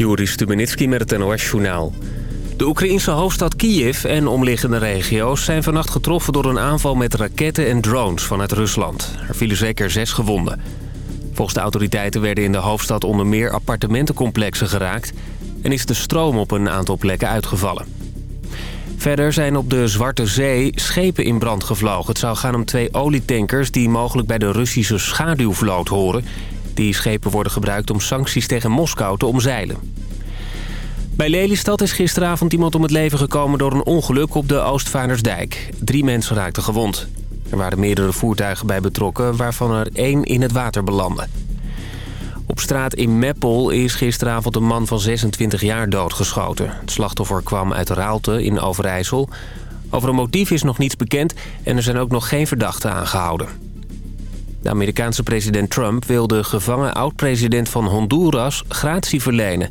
Joris Stubenitski met het NOS-journaal. De Oekraïnse hoofdstad Kiev en omliggende regio's zijn vannacht getroffen door een aanval met raketten en drones vanuit Rusland. Er vielen zeker zes gewonden. Volgens de autoriteiten werden in de hoofdstad onder meer appartementencomplexen geraakt... en is de stroom op een aantal plekken uitgevallen. Verder zijn op de Zwarte Zee schepen in brand gevlogen. Het zou gaan om twee olietankers die mogelijk bij de Russische schaduwvloot horen... Die schepen worden gebruikt om sancties tegen Moskou te omzeilen. Bij Lelystad is gisteravond iemand om het leven gekomen door een ongeluk op de Oostvaardersdijk. Drie mensen raakten gewond. Er waren meerdere voertuigen bij betrokken, waarvan er één in het water belandde. Op straat in Meppel is gisteravond een man van 26 jaar doodgeschoten. Het slachtoffer kwam uit Raalte in Overijssel. Over een motief is nog niets bekend en er zijn ook nog geen verdachten aangehouden. De Amerikaanse president Trump wil de gevangen oud-president van Honduras gratie verlenen.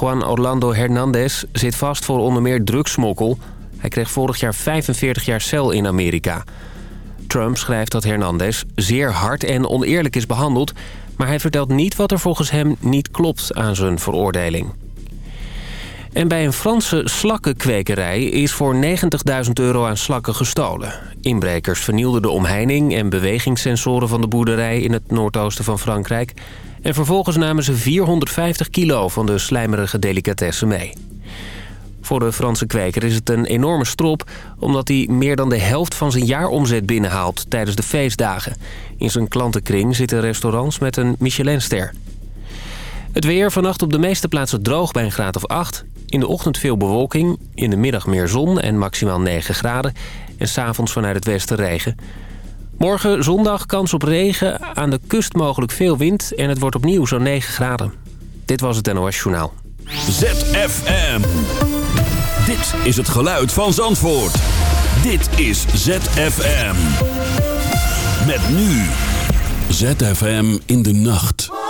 Juan Orlando Hernandez zit vast voor onder meer drugsmokkel. Hij kreeg vorig jaar 45 jaar cel in Amerika. Trump schrijft dat Hernandez zeer hard en oneerlijk is behandeld... maar hij vertelt niet wat er volgens hem niet klopt aan zijn veroordeling. En bij een Franse slakkenkwekerij is voor 90.000 euro aan slakken gestolen. Inbrekers vernielden de omheining en bewegingssensoren van de boerderij in het noordoosten van Frankrijk. En vervolgens namen ze 450 kilo van de slijmerige delicatessen mee. Voor de Franse kweker is het een enorme strop... omdat hij meer dan de helft van zijn jaaromzet binnenhaalt tijdens de feestdagen. In zijn klantenkring zitten restaurants met een Michelinster. Het weer vannacht op de meeste plaatsen droog bij een graad of 8. In de ochtend veel bewolking, in de middag meer zon en maximaal 9 graden. En s'avonds vanuit het westen regen. Morgen zondag kans op regen, aan de kust mogelijk veel wind... en het wordt opnieuw zo'n 9 graden. Dit was het NOS Journaal. ZFM. Dit is het geluid van Zandvoort. Dit is ZFM. Met nu. ZFM in de nacht.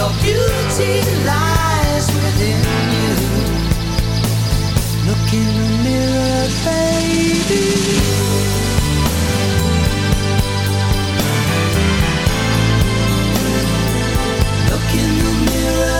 your beauty lies within you. Look in the mirror, baby. Look in the mirror,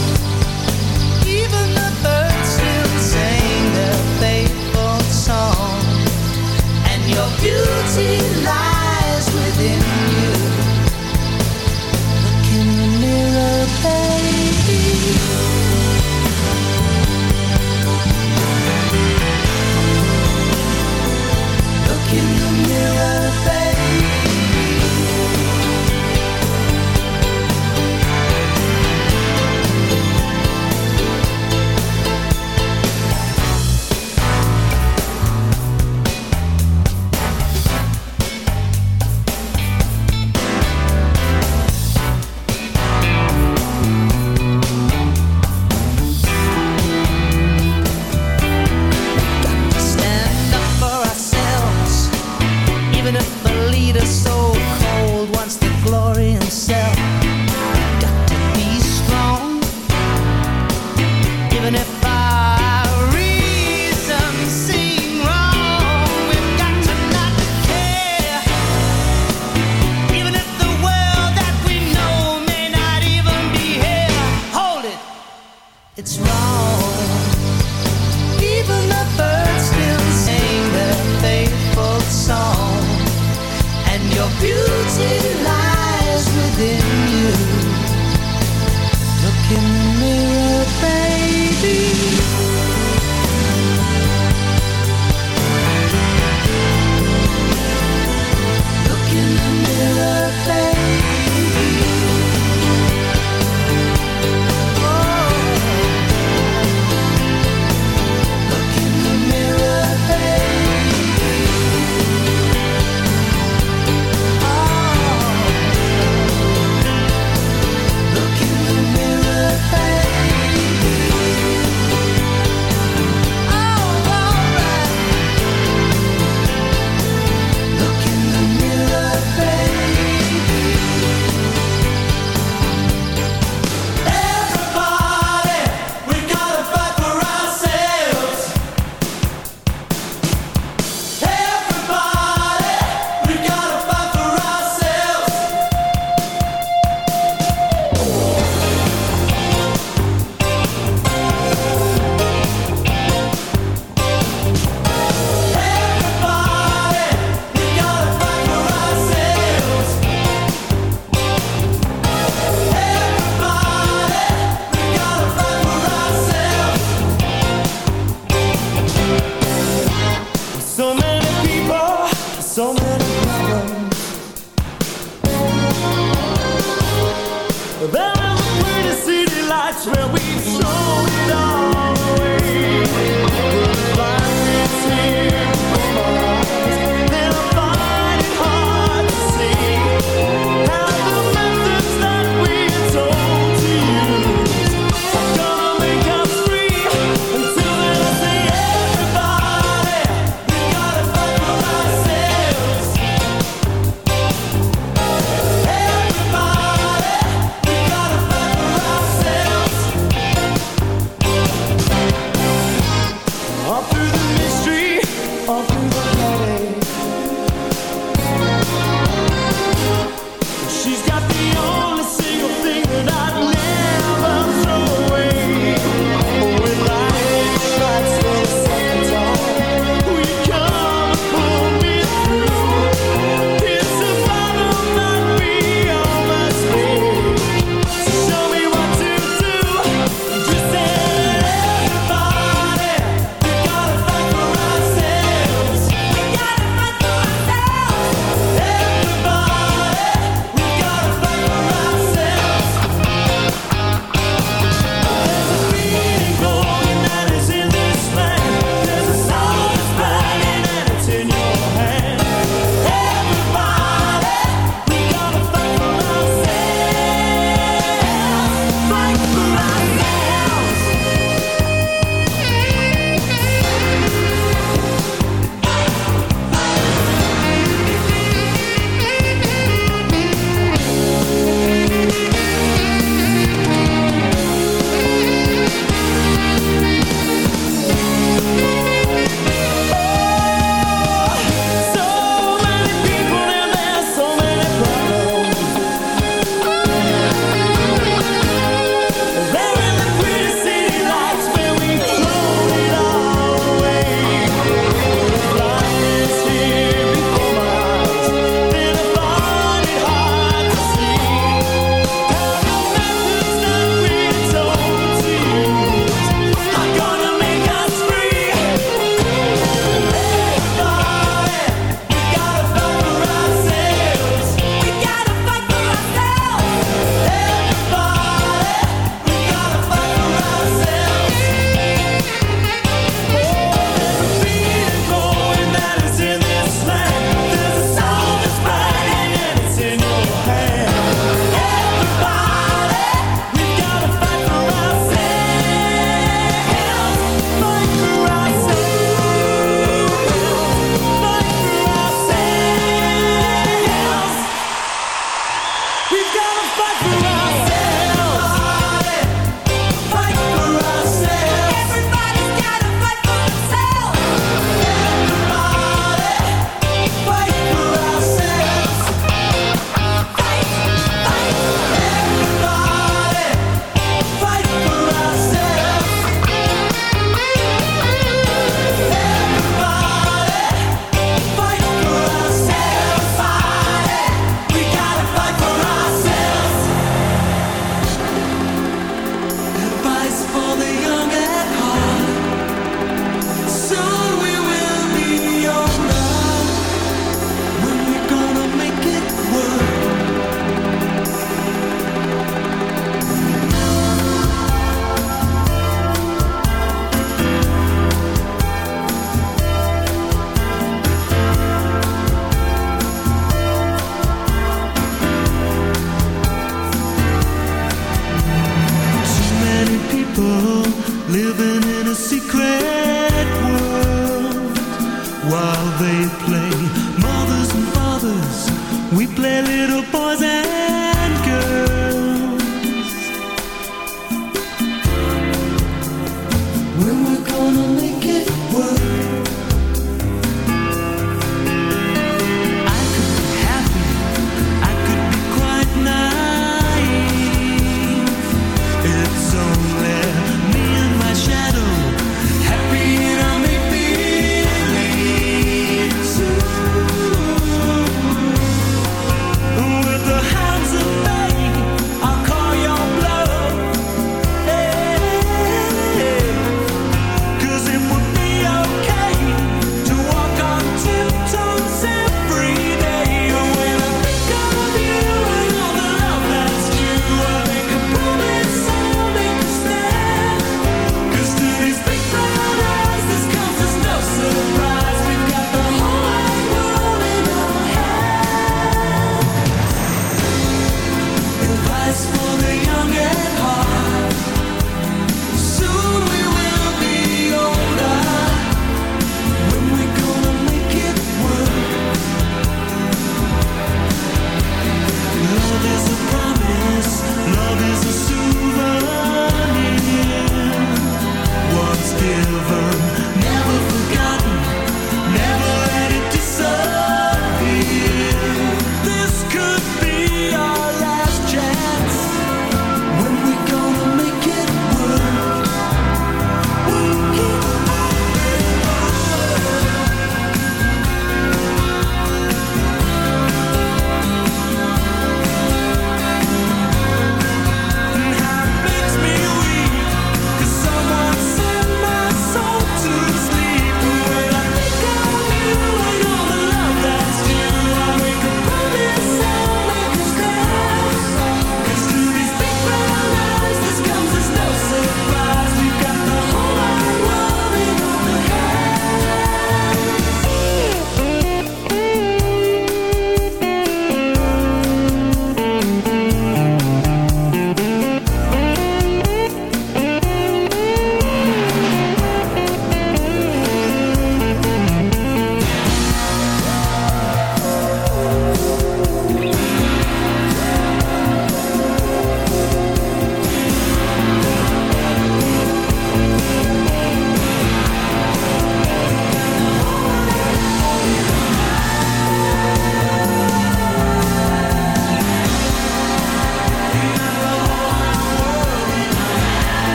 In the mirror, baby.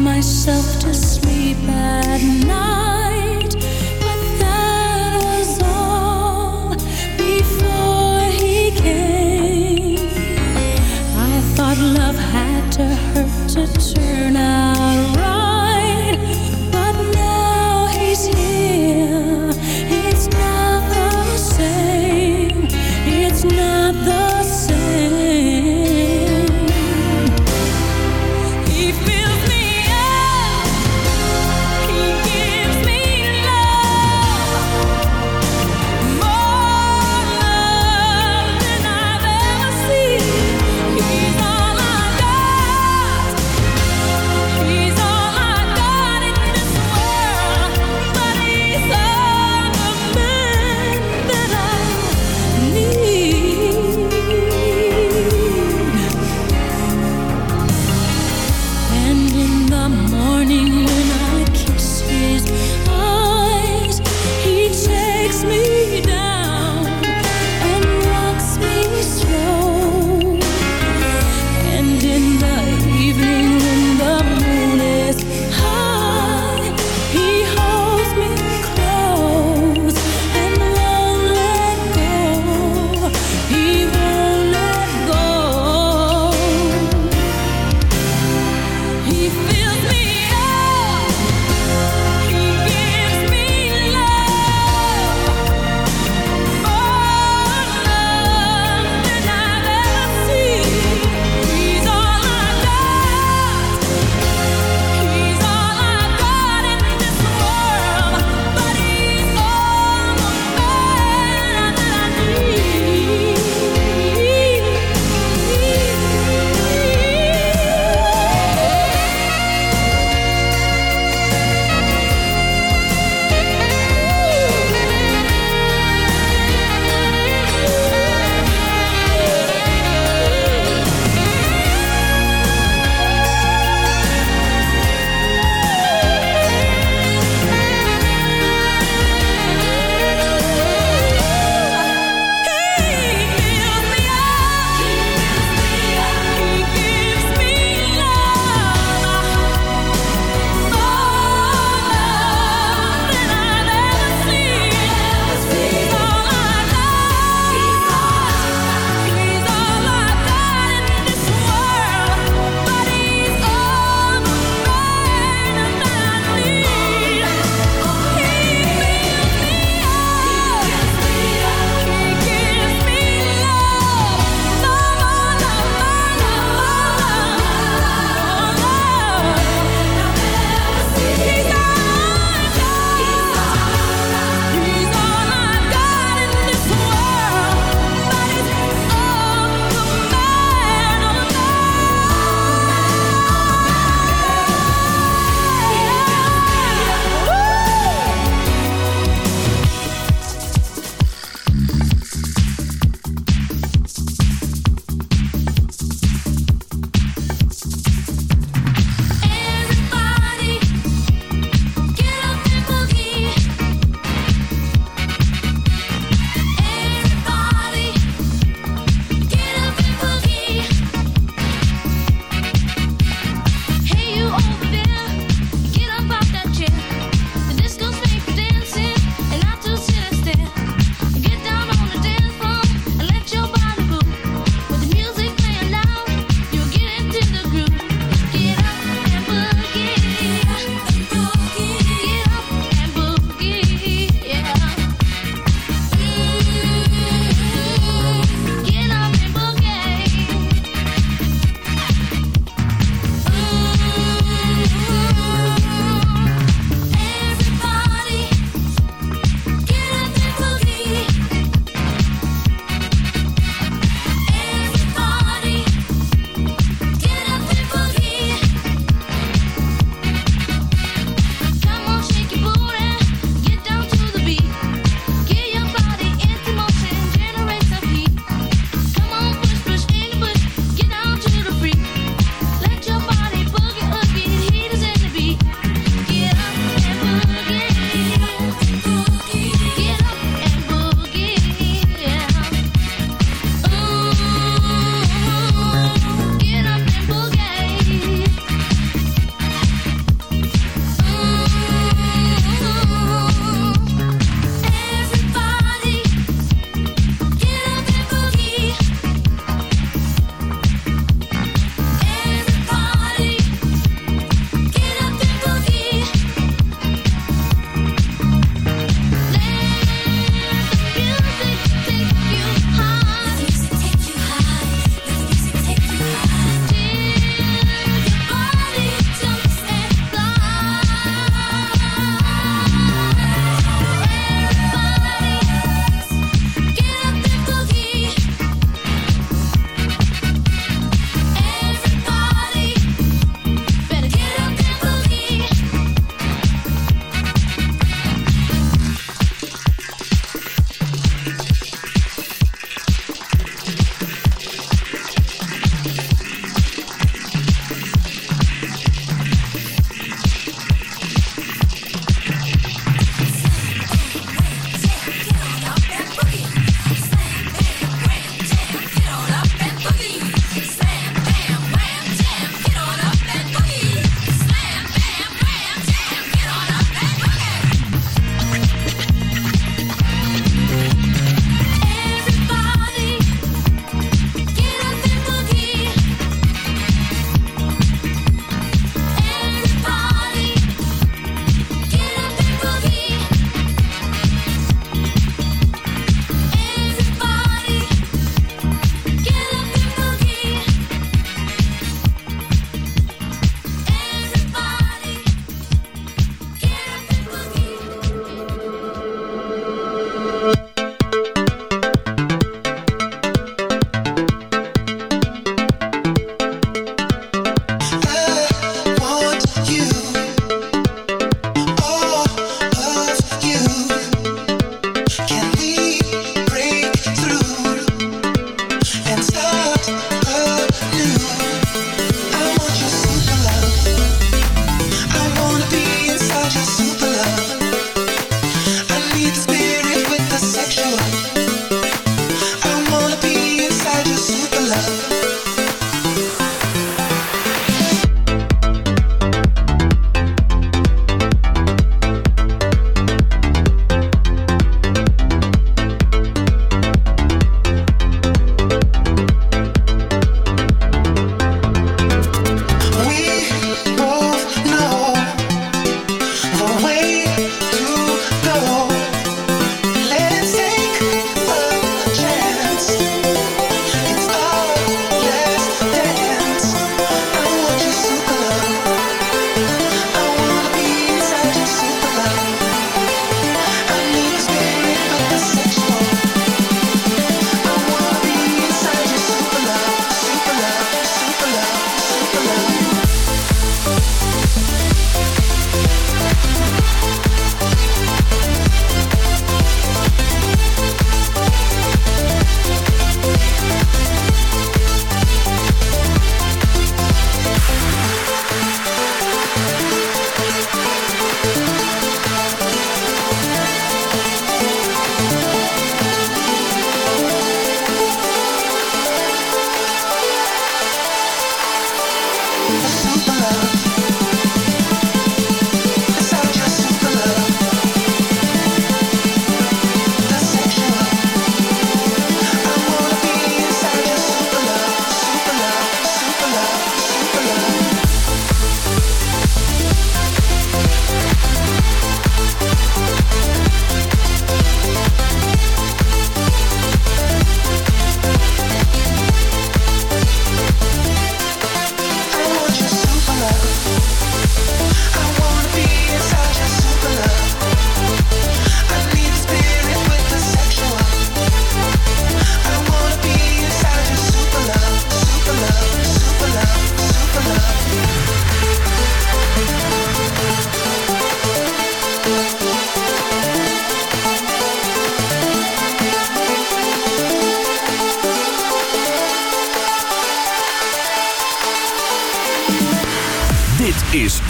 myself to sleep at night But that was all before he came. I thought love had to hurt to turn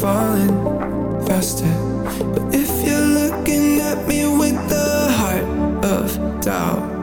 falling faster. But if you're looking at me with the heart of doubt.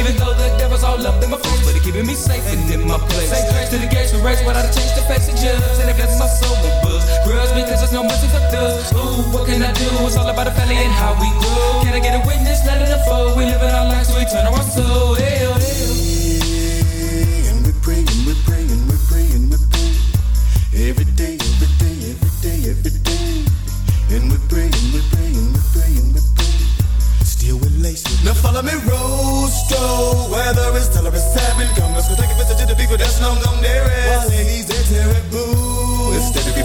Even though the devil's all up in my face, but he keeping me safe and in my place. Say grace to the gates for race, but I'd change the face of judge. And I guess my soul will buzz. Grudge because there's no mercy for thugs. Ooh, what can I do? It's all about the family and how we grow. Can I get a witness? Let it unfold. We live in our lives, so we turn our soul. Hell. And we're praying, we're praying, we're praying, we're praying. Every day, every day, every day, every day. And we're praying, we're praying, we're praying, we're praying. Still we're laced. Now follow me, roll. Rosto. Whether it's tell or it's seven, come let's go take a visit to the people that's long gone there. While ladies, they're terrible.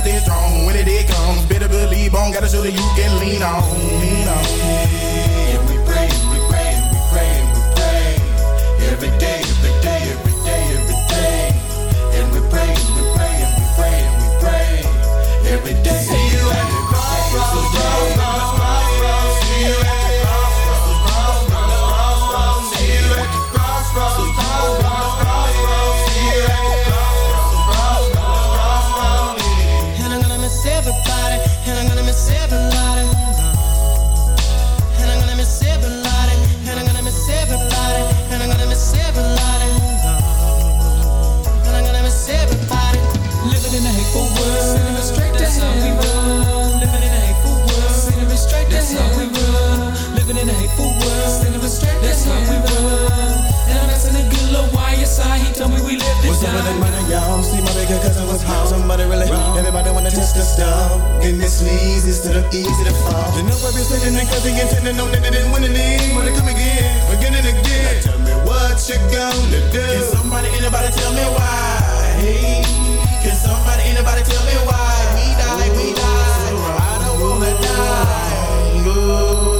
gotta stay strong. When it did comes, better believe on. Gotta show that you can lean on, lean on. And we praying, we praying, we praying, we praying. Every day, every day, every day, every day. And we praying, we praying, we praying, we praying. Every day. See you at the crossroads, crossroads, And I'm it down. money, y'all? See my bigger cousin was home. Somebody really wrong. Everybody wanna test the stuff. Getting this leads instead of easy to fall. Know I've been sitting and cause he intended on that they didn't win the league. Wanna come again, again and again. Now tell me what you gonna do. Can somebody, anybody tell me why? Can somebody, anybody tell me why? We die, we die. I don't wanna die. Go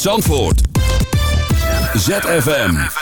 Zandvoort. ZFM.